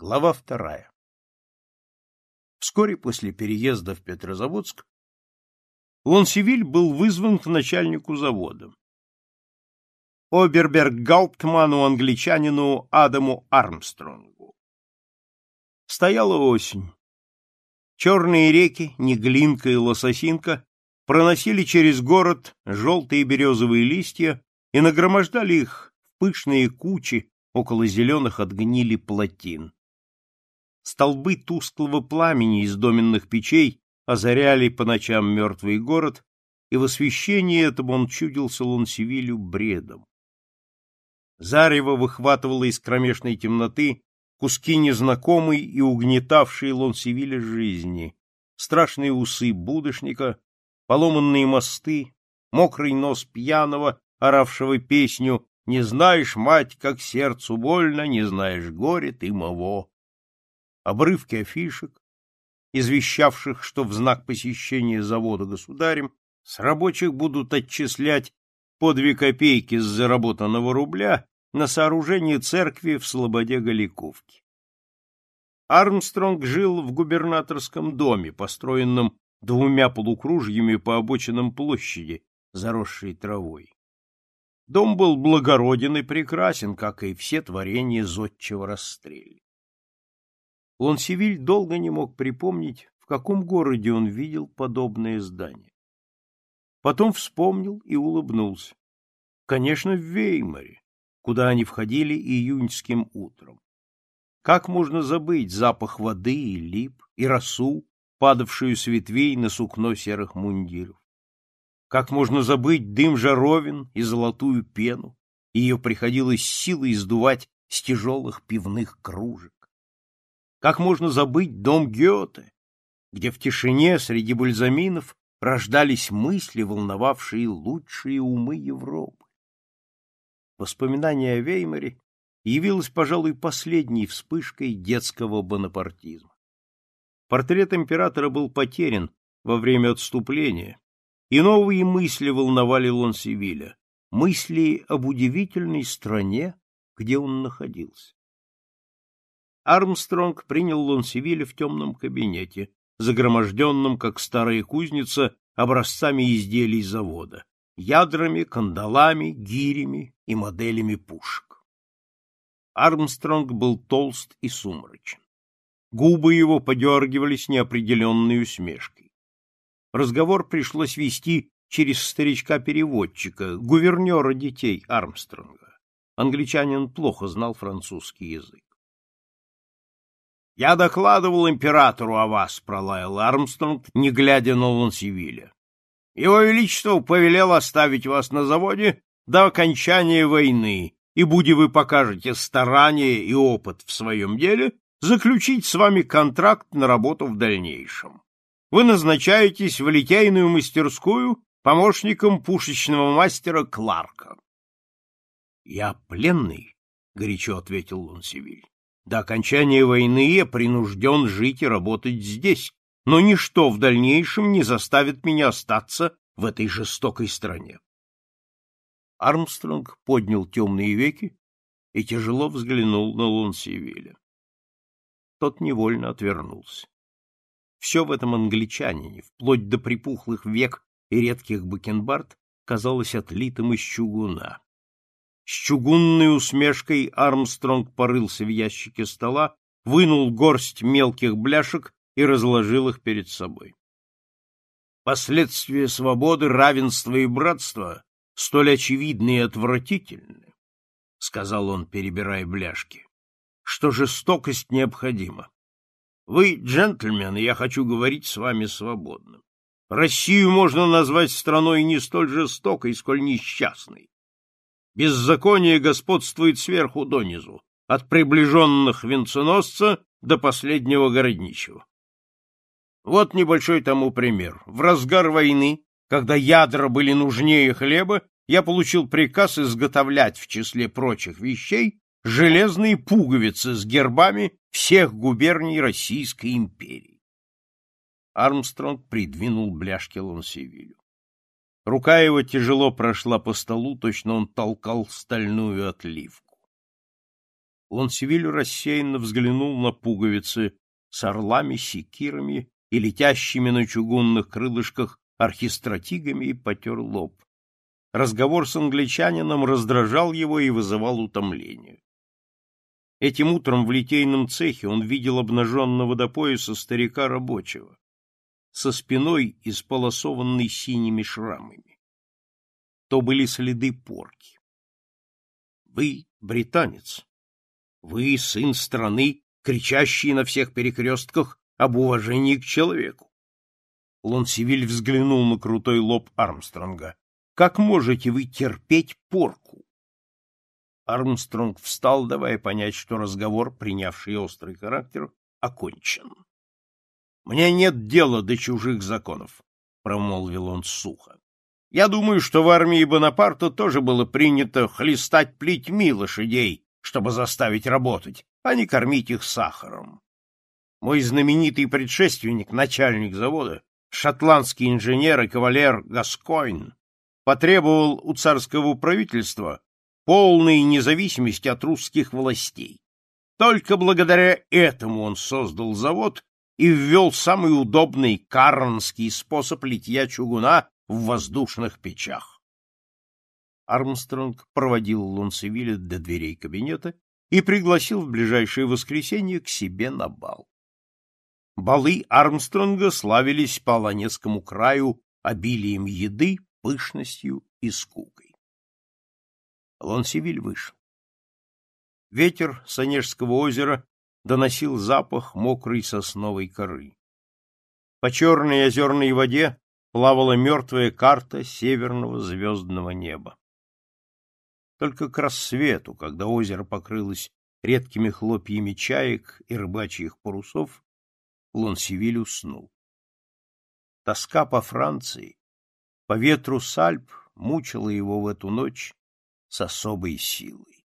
Глава вторая. Вскоре после переезда в Петрозаводск Лонсевиль был вызван к начальнику завода. Оберберг-гауптману-англичанину Адаму Армстронгу. Стояла осень. Черные реки, Неглинка и Лососинка, проносили через город желтые березовые листья и нагромождали их в пышные кучи около зеленых от гнили плотин. Столбы тусклого пламени из доменных печей озаряли по ночам мертвый город, и в освещении этом он чудился Лонсевилю бредом. Зарево выхватывало из кромешной темноты куски незнакомой и угнетавшей Лонсевиля жизни, страшные усы будошника, поломанные мосты, мокрый нос пьяного, оравшего песню «Не знаешь, мать, как сердцу больно, не знаешь горе ты моего» обрывки афишек, извещавших, что в знак посещения завода государем с рабочих будут отчислять по две копейки с заработанного рубля на сооружение церкви в Слободе Галиковки. Армстронг жил в губернаторском доме, построенном двумя полукружьями по обочинам площади, заросшей травой. Дом был благороден и прекрасен, как и все творения зодчего расстрелья. Он Сивиль долго не мог припомнить, в каком городе он видел подобное здание. Потом вспомнил и улыбнулся. Конечно, в Веймаре, куда они входили июньским утром. Как можно забыть запах воды и лип, и росу, падавшую с ветвей на сукно серых мундиров? Как можно забыть дым жаровин и золотую пену? Ее приходилось силой издувать с тяжелых пивных кружек. Как можно забыть дом Гёте, где в тишине среди бульзаминов рождались мысли, волновавшие лучшие умы Европы? Воспоминание о Веймаре явилось, пожалуй, последней вспышкой детского бонапартизма. Портрет императора был потерян во время отступления, и новые мысли волновали Лонсевиля, мысли об удивительной стране, где он находился. Армстронг принял Лонсевиля в темном кабинете, загроможденном, как старая кузница, образцами изделий завода, ядрами, кандалами, гирями и моделями пушек. Армстронг был толст и сумрачен. Губы его подергивались неопределенной усмешкой. Разговор пришлось вести через старичка-переводчика, гувернера детей Армстронга. Англичанин плохо знал французский язык. Я докладывал императору о вас, пролаял Армстронг, не глядя на Лансивилля. Его Величество повелел оставить вас на заводе до окончания войны, и, будь вы покажете старание и опыт в своем деле, заключить с вами контракт на работу в дальнейшем. Вы назначаетесь в литейную мастерскую помощником пушечного мастера Кларка. — Я пленный, — горячо ответил Лунсевиль. До окончания войны я принужден жить и работать здесь, но ничто в дальнейшем не заставит меня остаться в этой жестокой стране. Армстронг поднял темные веки и тяжело взглянул на Лонсивиля. Тот невольно отвернулся. Все в этом англичанине, вплоть до припухлых век и редких бакенбард, казалось отлитым из чугуна. С чугунной усмешкой Армстронг порылся в ящике стола, вынул горсть мелких бляшек и разложил их перед собой. Последствия свободы, равенства и братства столь очевидны и отвратительны, — сказал он, перебирая бляшки, — что жестокость необходима. Вы, джентльмены, я хочу говорить с вами свободно. Россию можно назвать страной не столь жестокой, сколь несчастной беззаконие господствует сверху донизу, от приближенных венценосца до последнего городничего. Вот небольшой тому пример. В разгар войны, когда ядра были нужнее хлеба, я получил приказ изготовлять в числе прочих вещей железные пуговицы с гербами всех губерний Российской империи. Армстронг придвинул бляшки Лансевилю. Рука его тяжело прошла по столу, точно он толкал стальную отливку. Лансивиль рассеянно взглянул на пуговицы с орлами, секирами и летящими на чугунных крылышках архистратигами и потер лоб. Разговор с англичанином раздражал его и вызывал утомление. Этим утром в литейном цехе он видел обнаженного до пояса старика рабочего со спиной, исполосованной синими шрамами. То были следы порки. «Вы британец. Вы сын страны, кричащий на всех перекрестках об уважении к человеку. Лонсивиль взглянул на крутой лоб Армстронга. «Как можете вы терпеть порку?» Армстронг встал, давая понять, что разговор, принявший острый характер, окончен. Мне нет дела до чужих законов, — промолвил он сухо. Я думаю, что в армии Бонапарта тоже было принято хлестать плетьми лошадей, чтобы заставить работать, а не кормить их сахаром. Мой знаменитый предшественник, начальник завода, шотландский инженер и кавалер Гаскоин потребовал у царского правительства полной независимости от русских властей. Только благодаря этому он создал завод и ввел самый удобный карнский способ литья чугуна в воздушных печах. Армстронг проводил Лунсевиля до дверей кабинета и пригласил в ближайшее воскресенье к себе на бал. Балы Армстронга славились по Аланецкому краю обилием еды, пышностью и скукой. Лонсевиль вышел. Ветер с Онежского озера доносил запах мокрой сосновой коры. По черной озерной воде плавала мертвая карта северного звездного неба. Только к рассвету, когда озеро покрылось редкими хлопьями чаек и рыбачьих парусов, Лонсевиль уснул. Тоска по Франции, по ветру Сальп мучила его в эту ночь с особой силой.